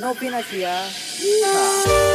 Novinasia. Yeehaw. ¿ah? Ah.